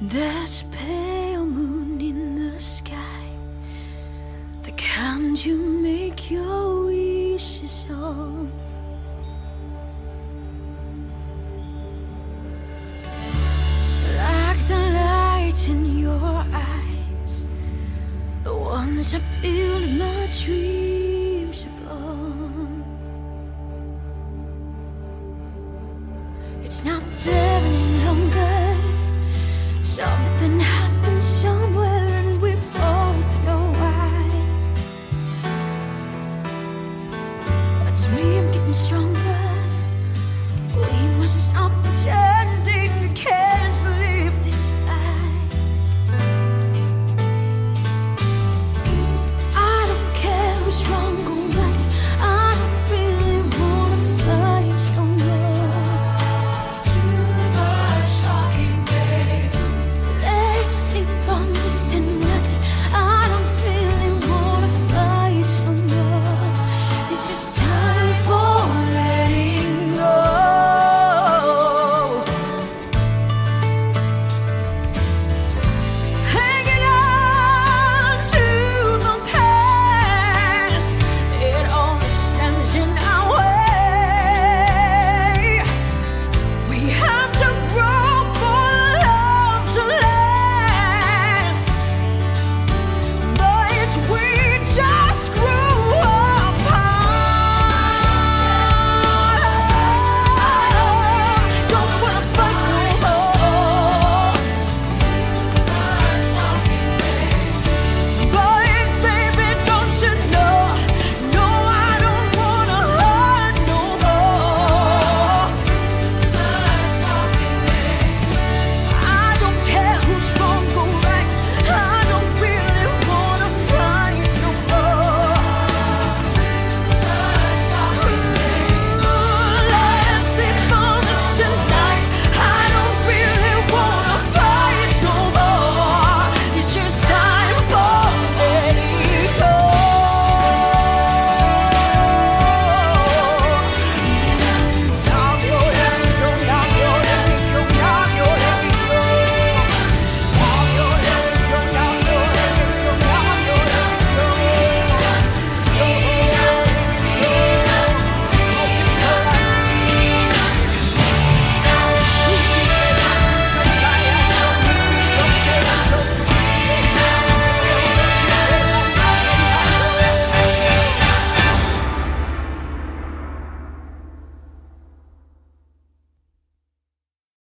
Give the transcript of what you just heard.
There's a pale moon in the sky, the kind you make your wishes on. Like the light in your eyes, the ones I build my dreams upon. It's not there. It's me, I'm getting stronger. We must.